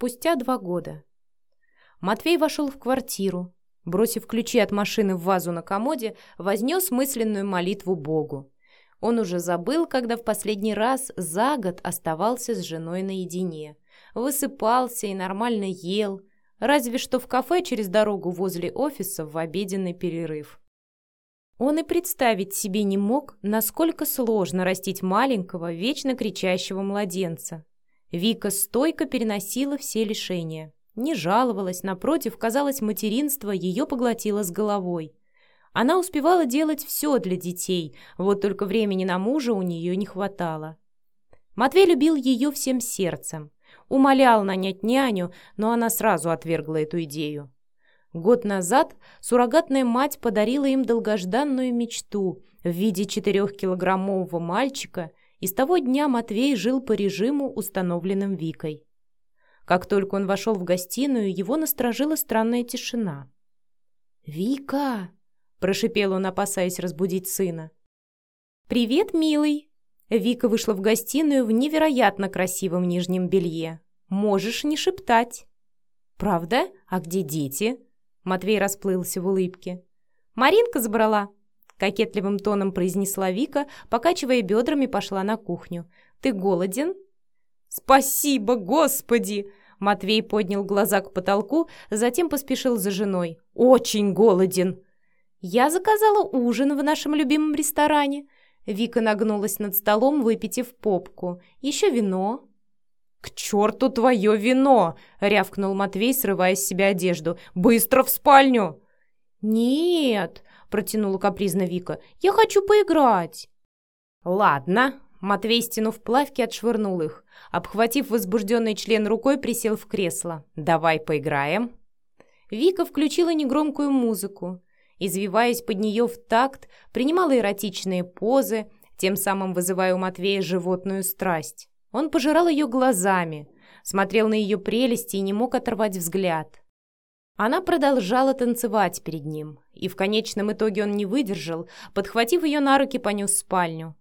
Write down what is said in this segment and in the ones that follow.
Спустя два года. Матвей вошел в квартиру, бросив ключи от машины в вазу на комоде, вознес мысленную молитву Богу. Он уже забыл, когда в последний раз за год оставался с женой наедине. Высыпался и нормально ел, разве что в кафе через дорогу возле офиса в обеденный перерыв. Он и представить себе не мог, насколько сложно растить маленького, вечно кричащего младенца. Вика стойко переносила все лишения. Не жаловалась, напротив, казалось, материнство ее поглотило с головой. Она успевала делать все для детей, вот только времени на мужа у нее не хватало. Матвей любил ее всем сердцем. Умолял нанять няню, но она сразу отвергла эту идею. Год назад суррогатная мать подарила им долгожданную мечту в виде четырехкилограммового мальчика, и с того дня Матвей жил по режиму, установленным Викой. Как только он вошел в гостиную, его насторожила странная тишина. «Вика!» – прошипел он, опасаясь разбудить сына. «Привет, милый!» Вика вышла в гостиную в невероятно красивом нижнем белье. «Можешь не шептать». «Правда? А где дети?» Матвей расплылся в улыбке. «Маринка забрала!» Кокетливым тоном произнесла Вика, покачивая бедрами, пошла на кухню. «Ты голоден?» «Спасибо, Господи!» Матвей поднял глаза к потолку, затем поспешил за женой. «Очень голоден!» «Я заказала ужин в нашем любимом ресторане». Вика нагнулась над столом, выпитив попку. «Еще вино». «К черту твое вино!» — рявкнул Матвей, срывая с себя одежду. «Быстро в спальню!» «Нет!» — протянула капризно Вика. «Я хочу поиграть!» «Ладно!» Матвей, стянув плавки, отшвырнул их. Обхватив возбужденный член рукой, присел в кресло. «Давай поиграем!» Вика включила негромкую музыку. Извиваясь под нее в такт, принимала эротичные позы, тем самым вызывая у Матвея животную страсть. Он пожирал ее глазами, смотрел на ее прелести и не мог оторвать взгляд. Она продолжала танцевать перед ним, и в конечном итоге он не выдержал, подхватив ее на руки, понес в спальню.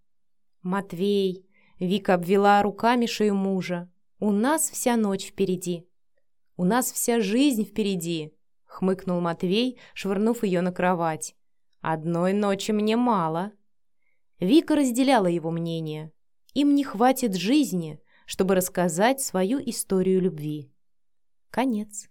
«Матвей!» — Вика обвела руками шею мужа. «У нас вся ночь впереди. У нас вся жизнь впереди!» — хмыкнул Матвей, швырнув ее на кровать. «Одной ночи мне мало». Вика разделяла его мнение. Им не хватит жизни, чтобы рассказать свою историю любви. Конец.